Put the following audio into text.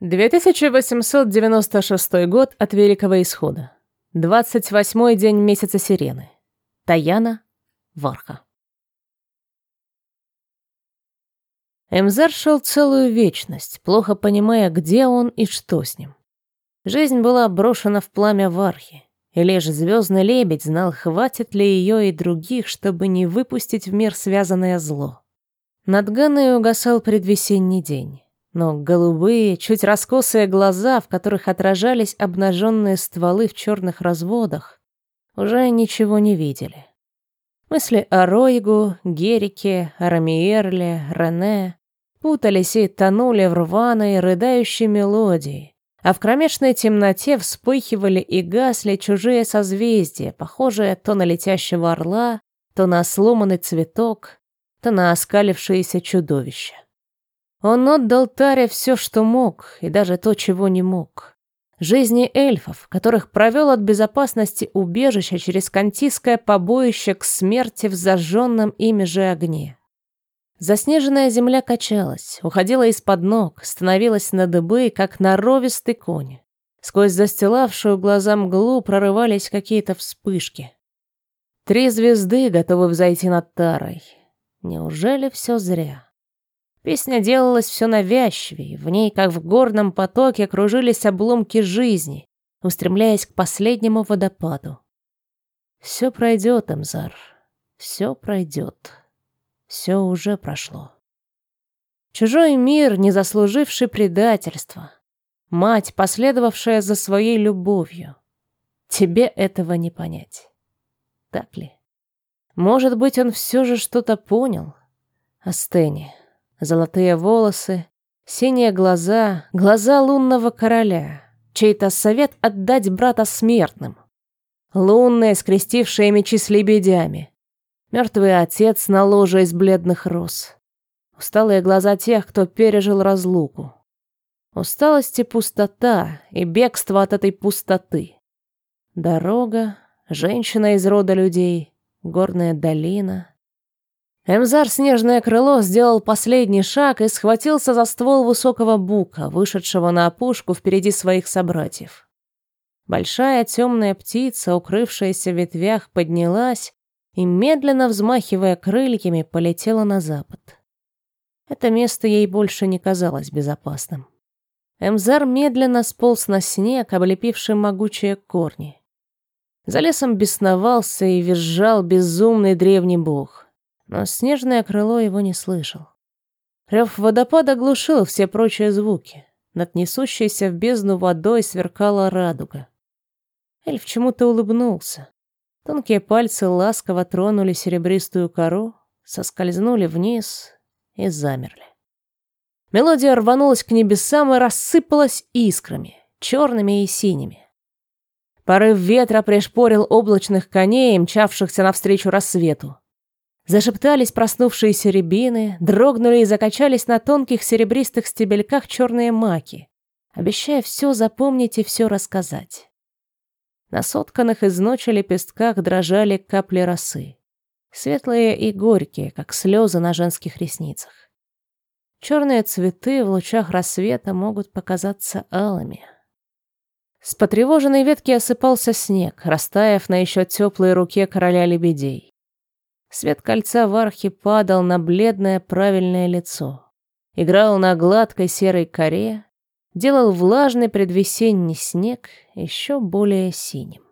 2896 год от Великого Исхода. 28-й день месяца Сирены. Таяна, Варха. Эмзар шел целую вечность, плохо понимая, где он и что с ним. Жизнь была брошена в пламя Вархи, и лишь звездный лебедь знал, хватит ли ее и других, чтобы не выпустить в мир связанное зло. Над Ганной угасал предвесенний день но голубые, чуть раскосые глаза, в которых отражались обнаженные стволы в черных разводах, уже ничего не видели. Мысли о Ройгу, Герике, Рамиерле, Рене путались и тонули в рваной, рыдающей мелодии, а в кромешной темноте вспыхивали и гасли чужие созвездия, похожие то на летящего орла, то на сломанный цветок, то на оскалившееся чудовище. Он отдал Таре все, что мог, и даже то, чего не мог. Жизни эльфов, которых провел от безопасности убежища через кантийское побоище к смерти в зажженном ими же огне. Заснеженная земля качалась, уходила из-под ног, становилась на дыбы, как норовистый конь. Сквозь застилавшую глаза мглу прорывались какие-то вспышки. Три звезды готовы взойти над Тарой. Неужели все зря? Песня делалась все навязчивее, в ней, как в горном потоке, кружились обломки жизни, устремляясь к последнему водопаду. Все пройдет, Эмзар, все пройдет. Все уже прошло. Чужой мир, не заслуживший предательства. Мать, последовавшая за своей любовью. Тебе этого не понять. Так ли? Может быть, он все же что-то понял о Стене. Золотые волосы, синие глаза, глаза лунного короля, чей-то совет отдать брата смертным. Лунные, скрестившие мечи с лебедями. Мертвый отец на ложе из бледных роз. Усталые глаза тех, кто пережил разлуку. Усталость и пустота, и бегство от этой пустоты. Дорога, женщина из рода людей, горная долина, Эмзар Снежное Крыло сделал последний шаг и схватился за ствол высокого бука, вышедшего на опушку впереди своих собратьев. Большая темная птица, укрывшаяся в ветвях, поднялась и, медленно взмахивая крыльями, полетела на запад. Это место ей больше не казалось безопасным. Эмзар медленно сполз на снег, облепивший могучие корни. За лесом бесновался и визжал безумный древний бог — но снежное крыло его не слышал. Рев водопада глушил все прочие звуки. Над несущейся в бездну водой сверкала радуга. Эльф чему-то улыбнулся. Тонкие пальцы ласково тронули серебристую кору, соскользнули вниз и замерли. Мелодия рванулась к небесам и рассыпалась искрами, черными и синими. Порыв ветра пришпорил облачных коней, мчавшихся навстречу рассвету. Зашептались проснувшиеся рябины, дрогнули и закачались на тонких серебристых стебельках черные маки, обещая все запомнить и все рассказать. На сотканных из ночи лепестках дрожали капли росы, светлые и горькие, как слезы на женских ресницах. Черные цветы в лучах рассвета могут показаться алыми. С потревоженной ветки осыпался снег, растаяв на еще теплой руке короля лебедей. Свет кольца в архе падал на бледное правильное лицо. Играл на гладкой серой коре, делал влажный предвесенний снег еще более синим.